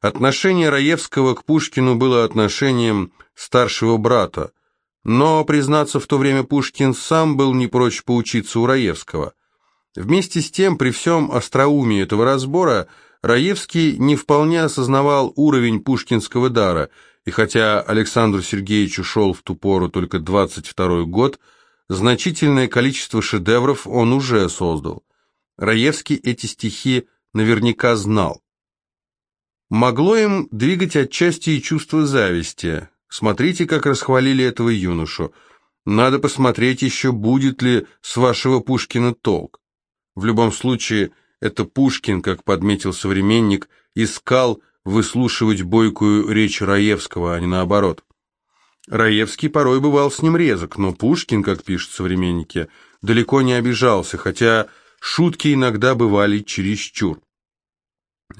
Отношение Раевского к Пушкину было отношением старшего брата, но, признаться, в то время Пушкин сам был не прочь поучиться у Раевского. Вместе с тем, при всем остроумии этого разбора, Раевский не вполне осознавал уровень пушкинского дара, и хотя Александру Сергеевичу шел в ту пору только 22 год, значительное количество шедевров он уже создал. Раевский эти стихи наверняка знал. Могло им двигать отчасти и чувство зависти. Смотрите, как расхвалили этого юношу. Надо посмотреть еще, будет ли с вашего Пушкина толк. В любом случае, это Пушкин, как подметил современник, искал выслушивать бойкую речь Раевского, а не наоборот. Раевский порой бывал с ним резок, но Пушкин, как пишут современники, далеко не обижался, хотя шутки иногда бывали чересчур.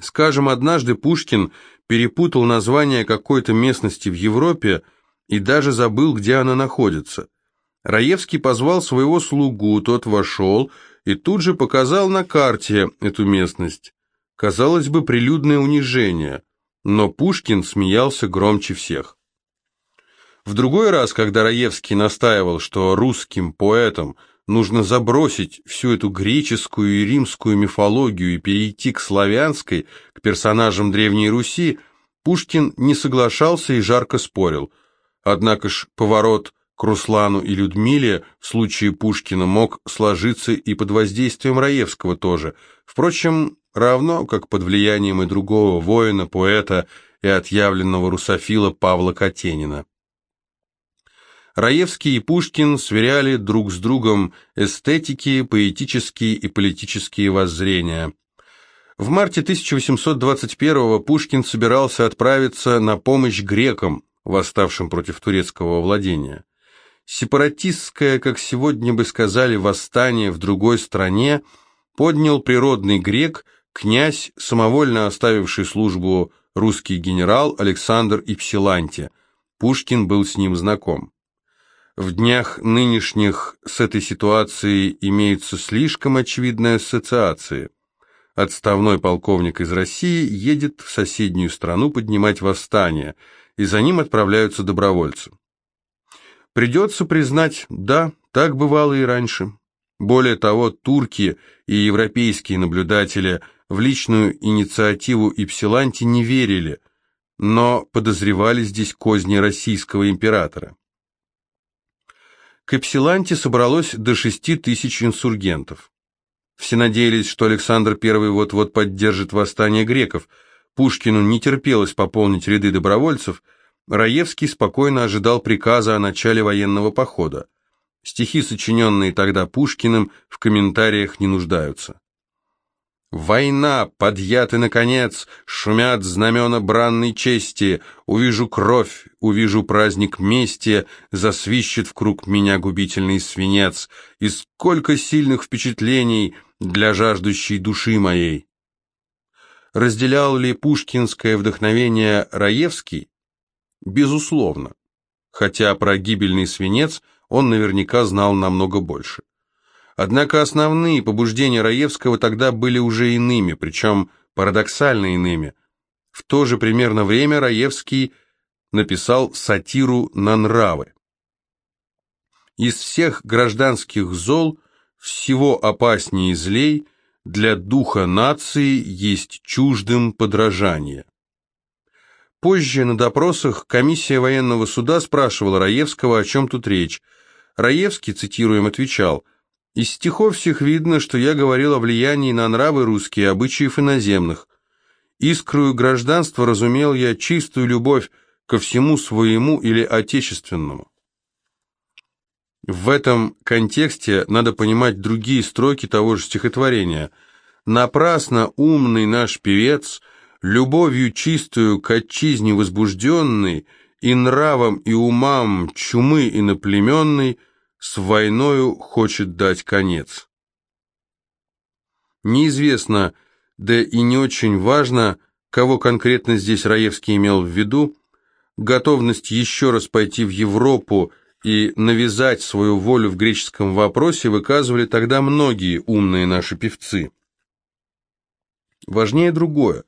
Скажем, однажды Пушкин перепутал название какой-то местности в Европе и даже забыл, где она находится. Раевский позвал своего слугу, тот вошел и тут же показал на карте эту местность. Казалось бы, прилюдное унижение, но Пушкин смеялся громче всех. В другой раз, когда Раевский настаивал, что русским поэтам нужно забросить всю эту греческую и римскую мифологию и перейти к славянской, к персонажам Древней Руси, Пушкин не соглашался и жарко спорил. Однако ж поворот к Руслану и Людмиле в случае Пушкина мог сложиться и под воздействием Раевского тоже, впрочем, равно как под влиянием и другого воина, поэта и отъявленного русофила Павла Катенина. Раевский и Пушкин сверяли друг с другом эстетики, поэтические и политические воззрения. В марте 1821 Пушкин собирался отправиться на помощь грекам, восставшим против турецкого владения. Сепаратистское, как сегодня бы сказали, восстание в другой стране поднял природный грек, князь, самовольно оставивший службу русский генерал Александр Ипсиланти. Пушкин был с ним знаком. В днях нынешних с этой ситуацией имеются слишком очевидные ассоциации. Отставной полковник из России едет в соседнюю страну поднимать восстание, и за ним отправляются добровольцы. Придется признать, да, так бывало и раньше. Более того, турки и европейские наблюдатели в личную инициативу Ипсиланти не верили, но подозревали здесь козни российского императора. К Эпсиланте собралось до шести тысяч инсургентов. Все надеялись, что Александр I вот-вот поддержит восстание греков. Пушкину не терпелось пополнить ряды добровольцев. Раевский спокойно ожидал приказа о начале военного похода. Стихи, сочиненные тогда Пушкиным, в комментариях не нуждаются. Война, подъяты наконец, шумят знамена бранной чести, увижу кровь, увижу праздник мести, засвищет в круг меня губительный свинец, и сколько сильных впечатлений для жаждущей души моей. Разделял ли пушкинское вдохновение Раевский? Безусловно, хотя про гибельный свинец он наверняка знал намного больше. Однако основные побуждения Раевского тогда были уже иными, причем парадоксально иными. В то же примерно время Раевский написал сатиру на нравы. Из всех гражданских зол всего опаснее злей для духа нации есть чуждым подражание. Позже на допросах комиссия военного суда спрашивала Раевского, о чем тут речь. Раевский, цитируем, отвечал – из стихов всех видно, что я говорил о влиянии на нравы русские, обычаев иноземных. Искрую гражданства разумел я чистую любовь ко всему своему или отечественному. В этом контексте надо понимать другие строки того же стихотворения. «Напрасно умный наш певец, любовью чистую к отчизне возбужденный, и нравом и умам чумы иноплеменной, с войною хочет дать конец. Неизвестно, да и не очень важно, кого конкретно здесь Раевский имел в виду, готовность еще раз пойти в Европу и навязать свою волю в греческом вопросе выказывали тогда многие умные наши певцы. Важнее другое.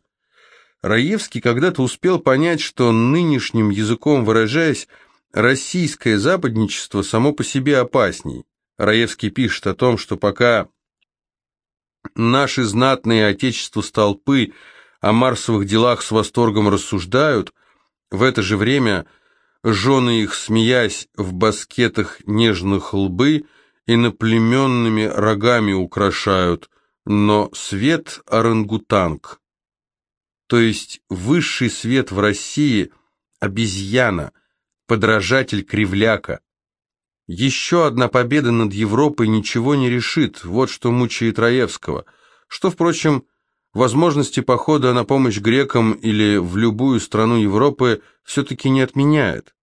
Раевский когда-то успел понять, что нынешним языком выражаясь, российское западничество само по себе опасней. Раевский пишет о том, что пока наши знатные отечества столпы о марсовых делах с восторгом рассуждают, в это же время жены их, смеясь в баскетах нежных лбы, и наплеменными рогами украшают, но свет орангутанг, то есть высший свет в России – обезьяна, подражатель кривляка. Еще одна победа над Европой ничего не решит, вот что мучает Раевского, что, впрочем, возможности похода на помощь грекам или в любую страну Европы все-таки не отменяет.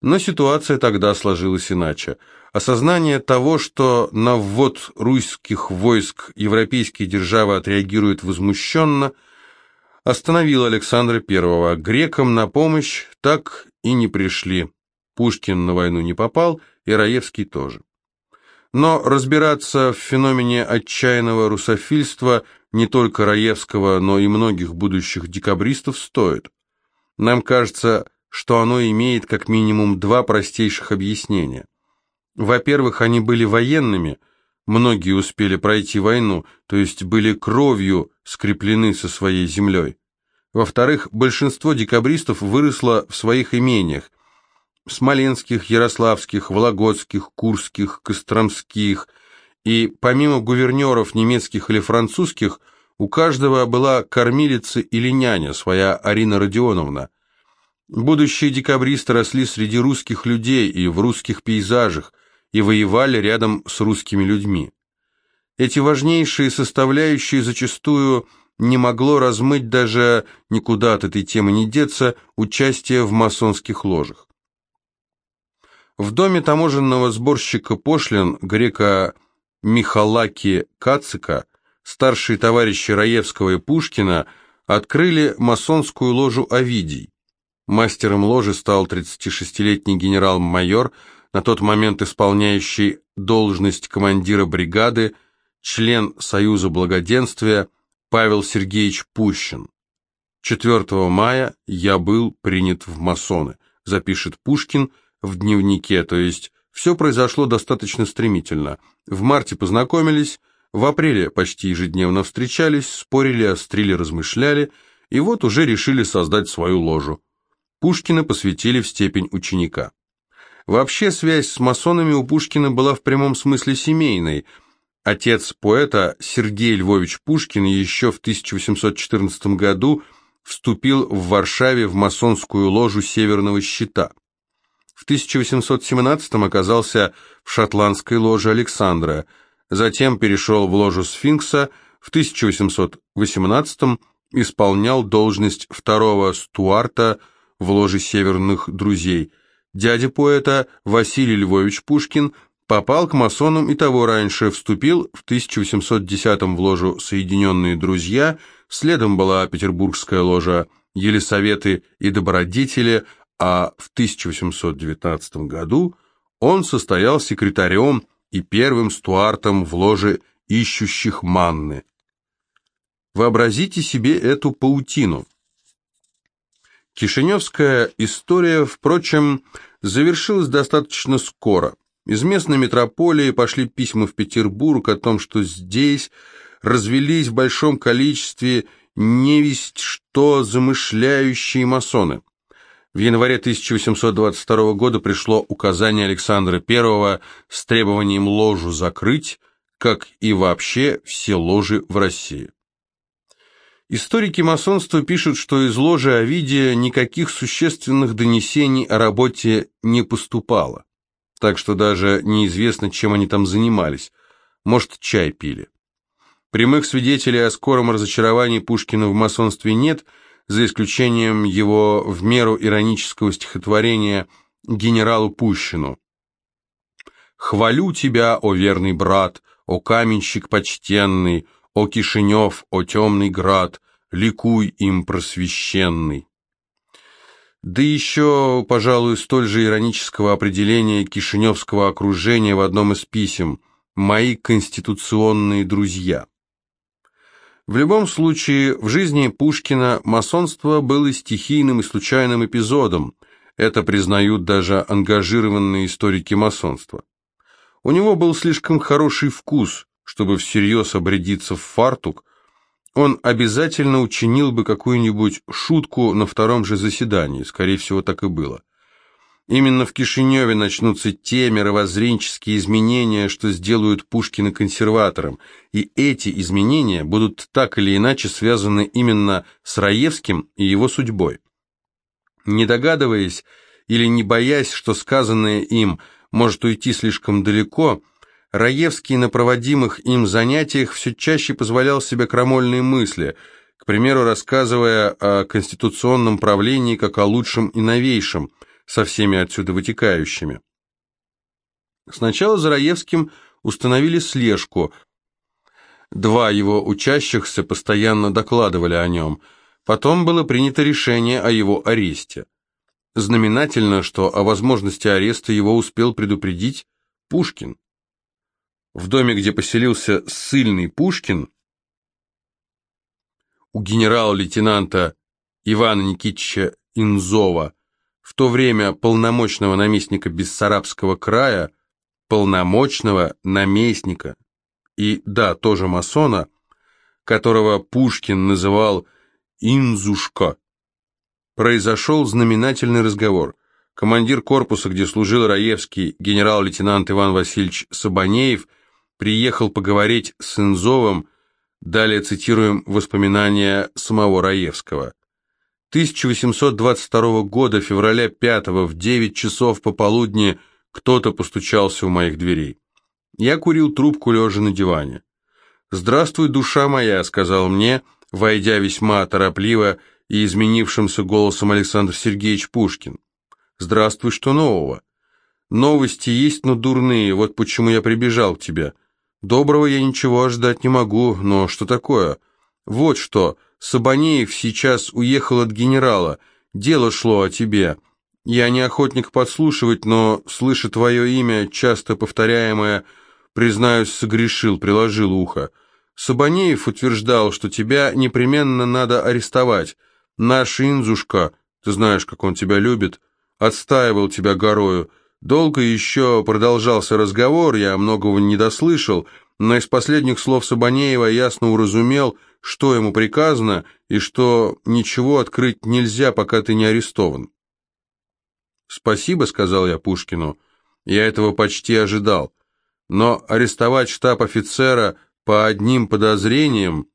Но ситуация тогда сложилась иначе. Осознание того, что на ввод русских войск европейские державы отреагируют возмущенно, остановило Александра I. Грекам на помощь так и не пришли. Пушкин на войну не попал, и Раевский тоже. Но разбираться в феномене отчаянного русофильства не только Раевского, но и многих будущих декабристов стоит. Нам кажется, что оно имеет как минимум два простейших объяснения. Во-первых, они были военными, многие успели пройти войну, то есть были кровью скреплены со своей землей. Во-вторых, большинство декабристов выросло в своих имениях, смоленских, ярославских, вологодских, курских, костромских, и помимо гувернеров немецких или французских, у каждого была кормилица или няня, своя Арина Родионовна. Будущие декабристы росли среди русских людей и в русских пейзажах, и воевали рядом с русскими людьми. Эти важнейшие составляющие зачастую не могло размыть даже никуда от этой темы не деться участие в масонских ложах. В доме таможенного сборщика пошлин грека Михалаки Кацика старшие товарищи Раевского и Пушкина открыли масонскую ложу Овидий. Мастером ложи стал 36-летний генерал-майор, на тот момент исполняющий должность командира бригады, член Союза Благоденствия Павел Сергеевич Пущин. 4 мая я был принят в масоны, запишет Пушкин в дневнике, то есть все произошло достаточно стремительно. В марте познакомились, в апреле почти ежедневно встречались, спорили, острили, размышляли, и вот уже решили создать свою ложу. Пушкина посвятили в степень ученика. Вообще связь с масонами у Пушкина была в прямом смысле семейной. Отец поэта Сергей Львович Пушкин еще в 1814 году вступил в Варшаве в масонскую ложу Северного Щита. В 1817 оказался в шотландской ложе Александра, затем перешел в ложу Сфинкса, в 1818 исполнял должность второго стюарта в ложе Северных Друзей. Дядя поэта Василий Львович Пушкин попал к масонам и того раньше, вступил в 1810 в ложу «Соединенные друзья», следом была петербургская ложа «Елисаветы и добродетели», а в 1819 году он состоял секретарем и первым стюартом в ложе ищущих манны. Вообразите себе эту паутину. Кишиневская история, впрочем, завершилась достаточно скоро. Из местной метрополии пошли письма в Петербург о том, что здесь развелись в большом количестве невесть что замышляющие масоны. В январе 1822 года пришло указание Александра I с требованием ложу закрыть, как и вообще все ложи в России. Историки масонства пишут, что из ложи Овидия никаких существенных донесений о работе не поступало, так что даже неизвестно, чем они там занимались, может, чай пили. Прямых свидетелей о скором разочаровании Пушкина в масонстве нет – за исключением его в меру иронического стихотворения генералу Пущину. «Хвалю тебя, о верный брат, о каменщик почтенный, о Кишинев, о темный град, ликуй им просвещенный». Да еще, пожалуй, столь же иронического определения кишиневского окружения в одном из писем «Мои конституционные друзья». В любом случае, в жизни Пушкина масонство было стихийным и случайным эпизодом, это признают даже ангажированные историки масонства. У него был слишком хороший вкус, чтобы всерьез обрядиться в фартук, он обязательно учинил бы какую-нибудь шутку на втором же заседании, скорее всего, так и было. Именно в Кишиневе начнутся те мировоззренческие изменения, что сделают Пушкина консерватором, и эти изменения будут так или иначе связаны именно с Раевским и его судьбой. Не догадываясь или не боясь, что сказанное им может уйти слишком далеко, Раевский на проводимых им занятиях все чаще позволял себе крамольные мысли, к примеру, рассказывая о конституционном правлении как о лучшем и новейшем, со всеми отсюда вытекающими. Сначала за Раевским установили слежку. Два его учащихся постоянно докладывали о нем. Потом было принято решение о его аресте. Знаменательно, что о возможности ареста его успел предупредить Пушкин. В доме, где поселился ссыльный Пушкин, у генерала-лейтенанта Ивана Никитича Инзова, в то время полномочного наместника Бессарабского края, полномочного наместника и, да, тоже масона, которого Пушкин называл «Инзушка», произошел знаменательный разговор. Командир корпуса, где служил Раевский, генерал-лейтенант Иван Васильевич Сабанеев – приехал поговорить с Инзовым, далее цитируем воспоминания самого Раевского. 1822 года, февраля 5 в 9 часов пополудни кто-то постучался у моих дверей. Я курил трубку, лежа на диване. «Здравствуй, душа моя», — сказал мне, войдя весьма торопливо и изменившимся голосом Александр Сергеевич Пушкин. «Здравствуй, что нового?» «Новости есть, но дурные, вот почему я прибежал к тебе. Доброго я ничего ожидать не могу, но что такое? Вот что, Сабанеев сейчас уехал от генерала, дело шло о тебе. Я не охотник подслушивать, но, слыша твое имя, часто повторяемое, признаюсь, согрешил, приложил ухо. Сабанеев утверждал, что тебя непременно надо арестовать. Наш Инзушка, ты знаешь, как он тебя любит, отстаивал тебя горою, Долго еще продолжался разговор, я многого не дослышал, но из последних слов Сабанеева ясно уразумел, что ему приказано, и что ничего открыть нельзя, пока ты не арестован. «Спасибо», — сказал я Пушкину, — «я этого почти ожидал. Но арестовать штаб-офицера по одним подозрениям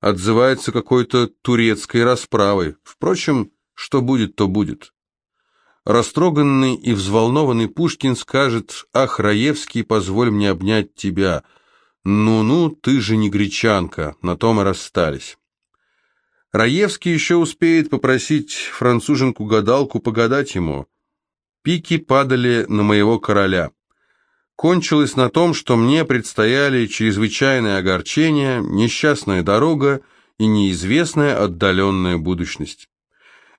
отзывается какой-то турецкой расправой. Впрочем, что будет, то будет». Растроганный и взволнованный Пушкин скажет «Ах, Раевский, позволь мне обнять тебя». «Ну-ну, ты же не гречанка», на том и расстались. Раевский еще успеет попросить француженку-гадалку погадать ему. Пики падали на моего короля. Кончилось на том, что мне предстояли чрезвычайное огорчение, несчастная дорога и неизвестная отдаленная будущность.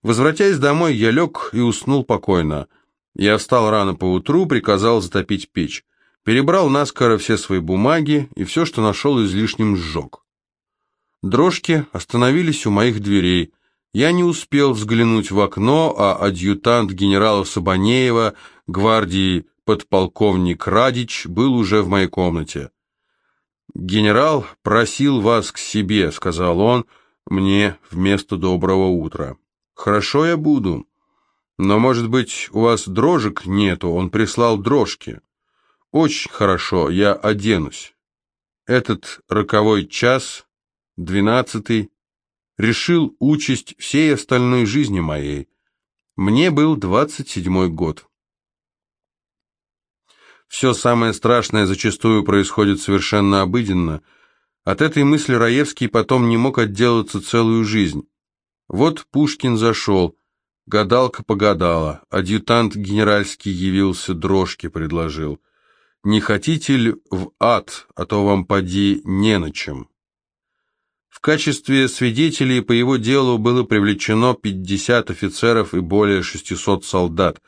Возвратясь домой, я лег и уснул покойно. Я встал рано поутру, приказал затопить печь. Перебрал наскоро все свои бумаги и все, что нашел излишним, сжег. Дрожки остановились у моих дверей. Я не успел взглянуть в окно, а адъютант генерала Сабанеева, гвардии подполковник Радич, был уже в моей комнате. «Генерал просил вас к себе», — сказал он мне вместо доброго утра. Хорошо я буду. Но, может быть, у вас дрожек нету, он прислал дрожки. Очень хорошо, я оденусь. Этот роковой час, двенадцатый, решил участь всей остальной жизни моей. Мне был двадцать седьмой год. Все самое страшное зачастую происходит совершенно обыденно. От этой мысли Раевский потом не мог отделаться целую жизнь. Вот Пушкин зашел, гадалка погадала, адъютант генеральский явился, дрожки предложил. Не хотите ли в ад, а то вам поди не на чем. В качестве свидетелей по его делу было привлечено 50 офицеров и более 600 солдат,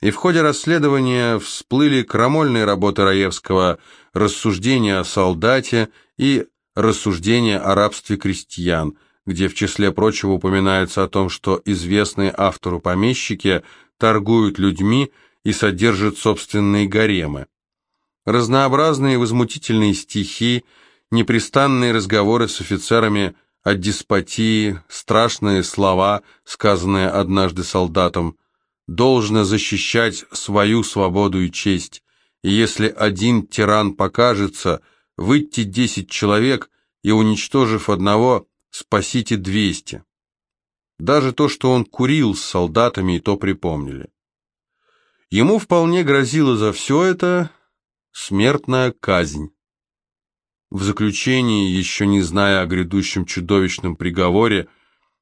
и в ходе расследования всплыли крамольные работы Раевского, рассуждения о солдате и рассуждение о рабстве крестьян, где в числе прочего упоминается о том, что известные автору помещики торгуют людьми и содержат собственные гаремы. Разнообразные возмутительные стихи, непрестанные разговоры с офицерами о деспотии, страшные слова, сказанные однажды солдатам, должно защищать свою свободу и честь, и если один тиран покажется, выйти десять человек и, уничтожив одного, спасите двести. Даже то, что он курил с солдатами, и то припомнили. Ему вполне грозило за все это смертная казнь. В заключении, еще не зная о грядущем чудовищном приговоре,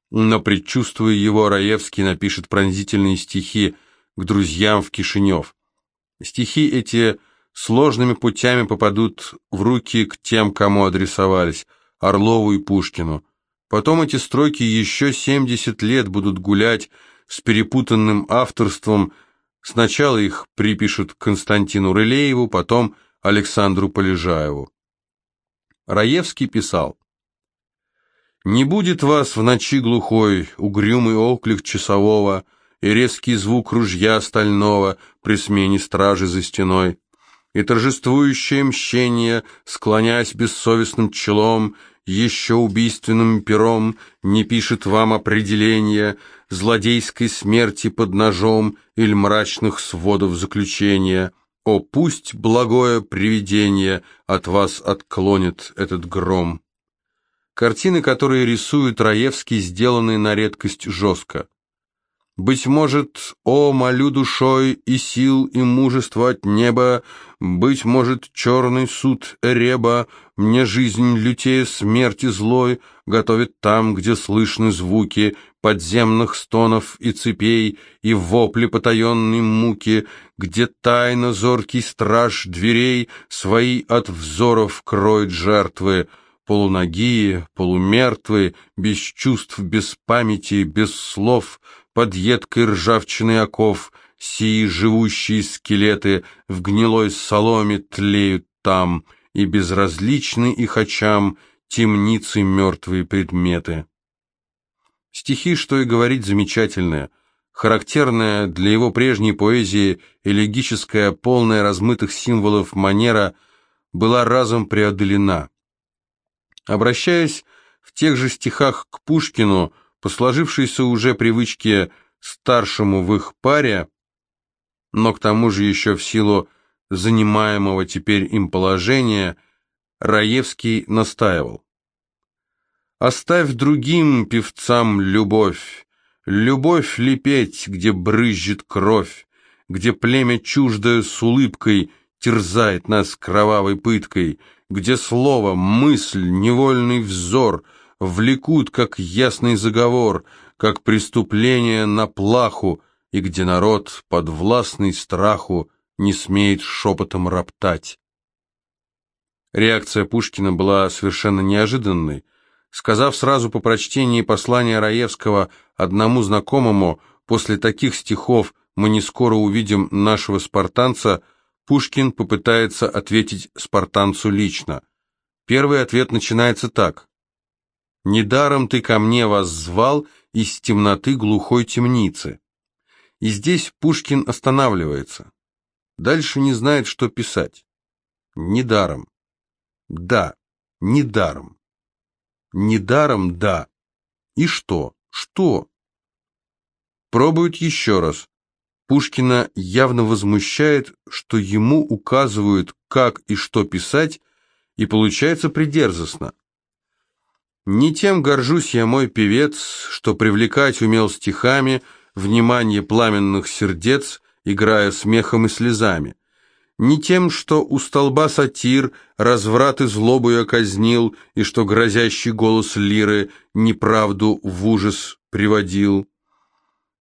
но предчувствуя его, Раевский напишет пронзительные стихи к друзьям в Кишинев. Стихи эти сложными путями попадут в руки к тем, кому адресовались, Орлову и Пушкину. Потом эти строки еще 70 лет будут гулять с перепутанным авторством. Сначала их припишут Константину Рылееву, потом Александру Полежаеву. Раевский писал «Не будет вас в ночи глухой, угрюмый оклик часового и резкий звук ружья стального при смене стражи за стеной, и торжествующее мщение, склоняясь бессовестным челом, еще убийственным пером не пишет вам определения злодейской смерти под ножом или мрачных сводов заключения». О, пусть благое привидение от вас отклонит этот гром. Картины, которые рисует Раевский, сделаны на редкость жестко. Быть может, о, молю душой и сил, и мужества от неба, Быть может, черный суд Эреба Мне жизнь лютее смерти злой Готовит там, где слышны звуки Подземных стонов и цепей И вопли потаенной муки, Где тайно зоркий страж дверей Свои от взоров кроет жертвы, Полуногие, полумертвые, Без чувств, без памяти, без слов — под едкой ржавчиной оков, сии живущие скелеты в гнилой соломе тлеют там, и безразличны их очам темницы мертвые предметы. Стихи, что и говорить, замечательные, характерная для его прежней поэзии элегическая, полная размытых символов манера была разом преодолена. Обращаясь в тех же стихах к Пушкину, по сложившейся уже привычке старшему в их паре, но к тому же еще в силу занимаемого теперь им положения, Раевский настаивал. «Оставь другим певцам любовь, любовь лепеть, где брызжет кровь, где племя чуждое с улыбкой терзает нас кровавой пыткой, где слово, мысль, невольный взор — влекут, как ясный заговор, как преступление на плаху, и где народ, подвластный страху, не смеет шепотом роптать. Реакция Пушкина была совершенно неожиданной. Сказав сразу по прочтении послания Раевского одному знакомому, после таких стихов мы не скоро увидим нашего спартанца, Пушкин попытается ответить спартанцу лично. Первый ответ начинается так. Недаром ты ко мне воззвал из темноты глухой темницы. И здесь Пушкин останавливается. Дальше не знает, что писать. Недаром. Да, недаром. Недаром, да. И что? Что? Пробует еще раз. Пушкина явно возмущает, что ему указывают, как и что писать, и получается придерзостно. Не тем горжусь я, мой певец, что привлекать умел стихами внимание пламенных сердец, играя смехом и слезами. Не тем, что у столба сатир разврат и злобу я казнил, и что грозящий голос лиры неправду в ужас приводил.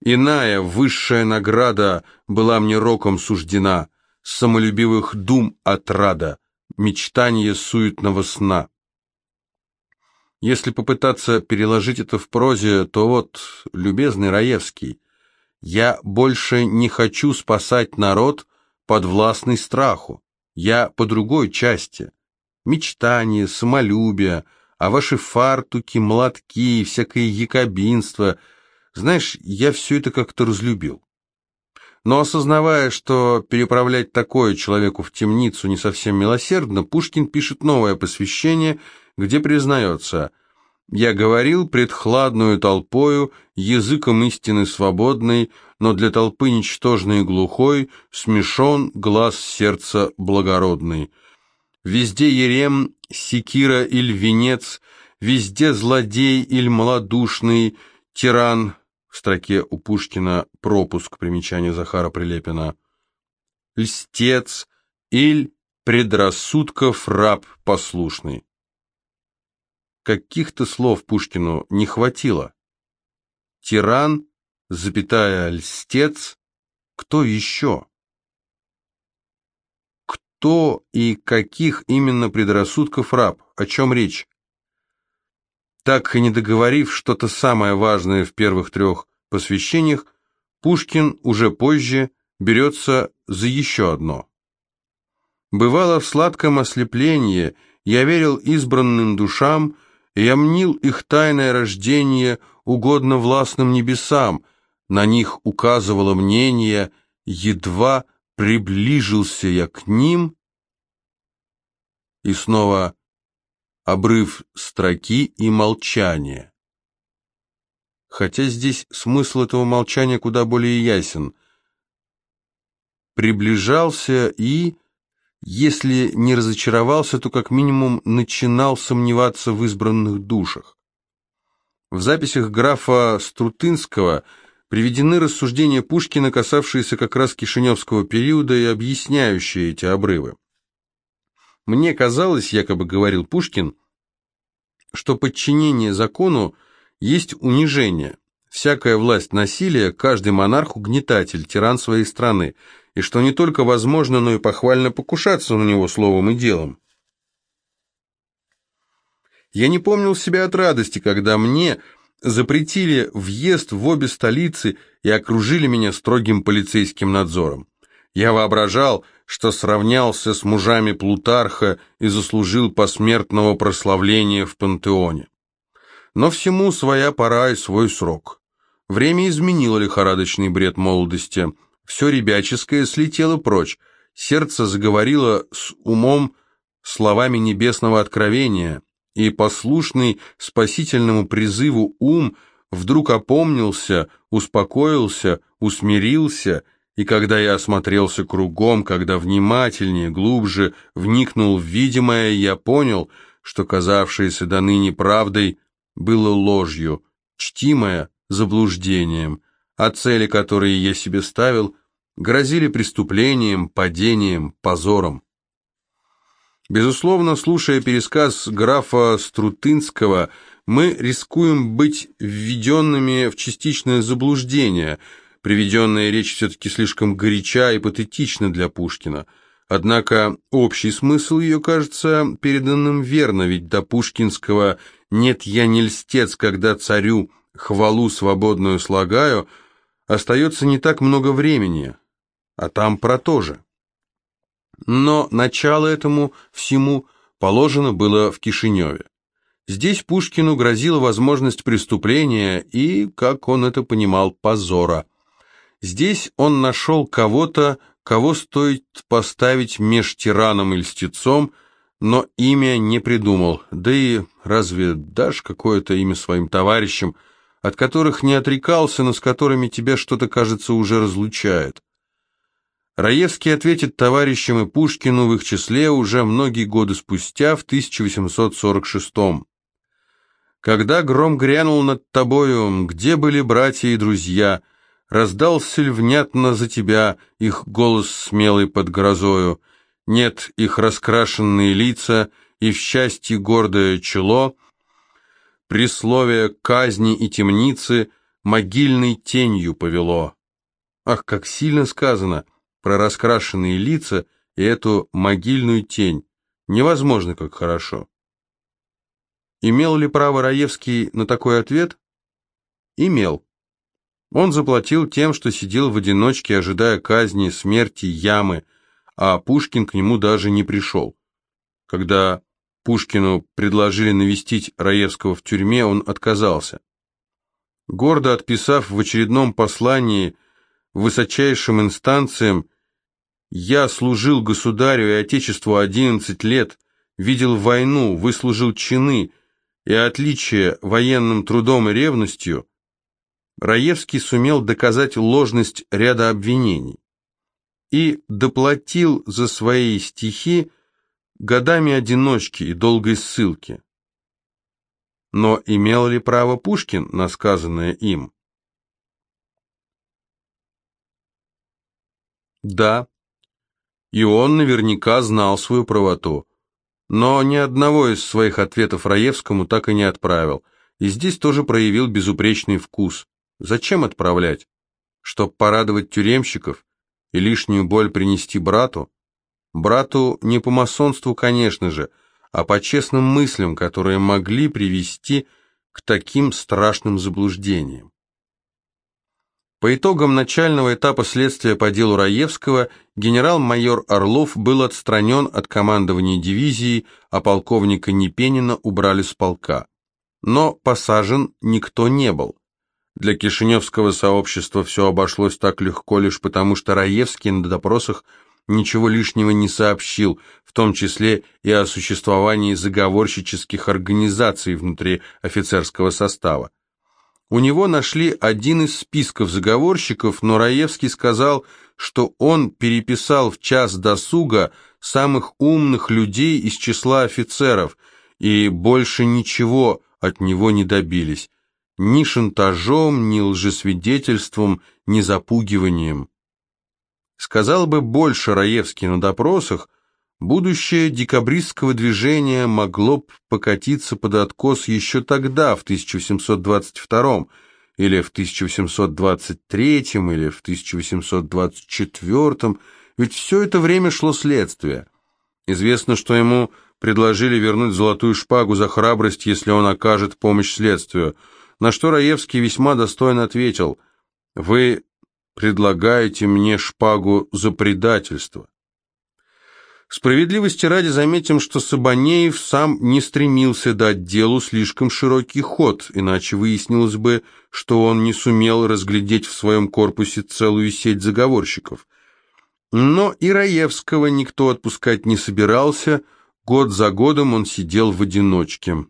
Иная, высшая награда была мне роком суждена, самолюбивых дум отрада, мечтание суетного сна. Если попытаться переложить это в прозе, то вот, любезный Раевский, я больше не хочу спасать народ, подвластный страху. Я по другой части. мечтания, самолюбие, а ваши фартуки, молотки, всякое якобинство. Знаешь, я все это как-то разлюбил. Но осознавая, что переправлять такое человеку в темницу не совсем милосердно, Пушкин пишет новое посвящение, где признается «Я говорил пред хладную толпою, языком истины свободной, но для толпы ничтожной и глухой смешон глаз сердца благородный. Везде ерем, секира или венец, везде злодей или малодушный, тиран, в строке у Пушкина пропуск примечания Захара Прилепина, льстец или предрассудков раб послушный. Каких-то слов Пушкину не хватило. Тиран, запятая льстец, кто еще? Кто и каких именно предрассудков раб? О чем речь? Так и не договорив что-то самое важное в первых трех посвящениях, Пушкин уже позже берется за еще одно. «Бывало в сладком ослеплении, я верил избранным душам, я мнил их тайное рождение угодно властным небесам, на них указывало мнение, едва приближился я к ним, и снова обрыв строки и молчание. Хотя здесь смысл этого молчания куда более ясен. Приближался и, если не разочаровался, то как минимум начинал сомневаться в избранных душах. В записях графа Струтынского приведены рассуждения Пушкина, касавшиеся как раз Кишиневского периода и объясняющие эти обрывы. Мне казалось, якобы говорил Пушкин, что подчинение закону есть унижение. Всякая власть насилия, каждый монарх угнетатель, тиран своей страны, и что не только возможно, но и похвально покушаться на него словом и делом. Я не помнил себя от радости, когда мне запретили въезд в обе столицы и окружили меня строгим полицейским надзором. Я воображал, что сравнялся с мужами Плутарха и заслужил посмертного прославления в пантеоне. Но всему своя пора и свой срок. Время изменило лихорадочный бред молодости, все ребяческое слетело прочь, сердце заговорило с умом словами небесного откровения, и послушный спасительному призыву ум вдруг опомнился, успокоился, усмирился, и когда я осмотрелся кругом, когда внимательнее, глубже вникнул в видимое, я понял, что казавшееся до ныне правдой было ложью, чтимое заблуждением, а цели, которые я себе ставил, грозили преступлением, падением, позором. Безусловно, слушая пересказ графа Струтынского, мы рискуем быть введенными в частичное заблуждение. Приведенная речь все-таки слишком горяча и патетична для Пушкина. Однако общий смысл ее кажется переданным верно, ведь до пушкинского «нет, я не льстец, когда царю хвалу свободную слагаю» остается не так много времени, а там про то же. Но начало этому всему положено было в Кишиневе. Здесь Пушкину грозила возможность преступления и, как он это понимал, позора. Здесь он нашел кого-то, кого стоит поставить меж тираном и льстецом, но имя не придумал, да и разве дашь какое-то имя своим товарищам, от которых не отрекался, но с которыми тебя что-то, кажется, уже разлучает. Раевский ответит товарищам и Пушкину в их числе уже многие годы спустя, в 1846 -м. «Когда гром грянул над тобою, где были братья и друзья? Раздался ль внятно за тебя их голос смелый под грозою? Нет, их раскрашенные лица и в счастье гордое чело, при слове казни и темницы могильной тенью повело». Ах, как сильно сказано! Про раскрашенные лица и эту могильную тень. Невозможно, как хорошо. Имел ли право Раевский на такой ответ? Имел. Он заплатил тем, что сидел в одиночке, ожидая казни, смерти, ямы, а Пушкин к нему даже не пришел. Когда Пушкину предложили навестить Раевского в тюрьме, он отказался. Гордо отписав в очередном послании высочайшим инстанциям «Я служил государю и отечеству 11 лет, видел войну, выслужил чины и отличие военным трудом и ревностью», Раевский сумел доказать ложность ряда обвинений и доплатил за свои стихи годами одиночки и долгой ссылки. Но имел ли право Пушкин на сказанное им? Да, и он наверняка знал свою правоту, но ни одного из своих ответов Раевскому так и не отправил, и здесь тоже проявил безупречный вкус. Зачем отправлять? Чтоб порадовать тюремщиков и лишнюю боль принести брату? Брату не по масонству, конечно же, а по честным мыслям, которые могли привести к таким страшным заблуждениям. По итогам начального этапа следствия по делу Раевского генерал-майор Орлов был отстранен от командования дивизии, а полковника Непенина убрали с полка. Но посажен никто не был. Для кишиневского сообщества все обошлось так легко лишь потому, что Раевский на допросах ничего лишнего не сообщил, в том числе и о существовании заговорщических организаций внутри офицерского состава. У него нашли один из списков заговорщиков, но Раевский сказал, что он переписал в час досуга самых умных людей из числа офицеров, и больше ничего от него не добились. Ни шантажом, ни лжесвидетельством, ни запугиванием. Сказал бы больше Раевский на допросах, будущее декабристского движения могло бы покатиться под откос еще тогда, в 1722 или в 1723 или в 1824 ведь все это время шло следствие. Известно, что ему предложили вернуть золотую шпагу за храбрость, если он окажет помощь следствию, на что Раевский весьма достойно ответил «Вы предлагаете мне шпагу за предательство. Справедливости ради заметим, что Сабанеев сам не стремился дать делу слишком широкий ход, иначе выяснилось бы, что он не сумел разглядеть в своем корпусе целую сеть заговорщиков. Но и никто отпускать не собирался, год за годом он сидел в одиночке.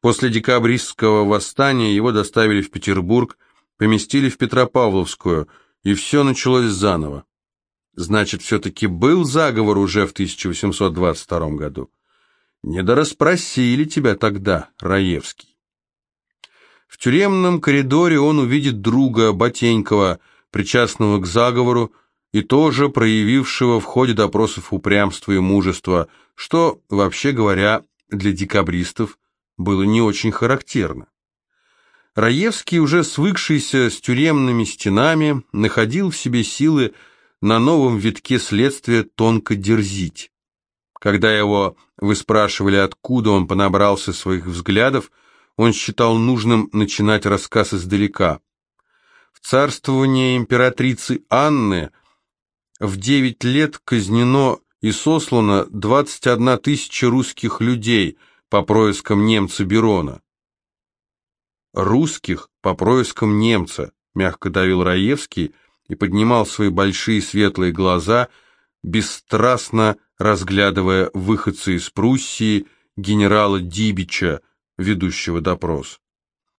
После декабристского восстания его доставили в Петербург, поместили в Петропавловскую, и все началось заново. Значит, все-таки был заговор уже в 1822 году. Не дорасспросили тебя тогда, Раевский. В тюремном коридоре он увидит друга Ботенькова, причастного к заговору, и тоже проявившего в ходе допросов упрямство и мужество, что, вообще говоря, для декабристов было не очень характерно. Раевский, уже свыкшийся с тюремными стенами, находил в себе силы на новом витке следствия тонко дерзить. Когда его выспрашивали, откуда он понабрался своих взглядов, он считал нужным начинать рассказ издалека. В царствование императрицы Анны в девять лет казнено и сослано 21 тысяча русских людей по проискам немца Берона русских по проискам немца, мягко давил Раевский и поднимал свои большие светлые глаза, бесстрастно разглядывая выходца из Пруссии генерала Дибича, ведущего допрос.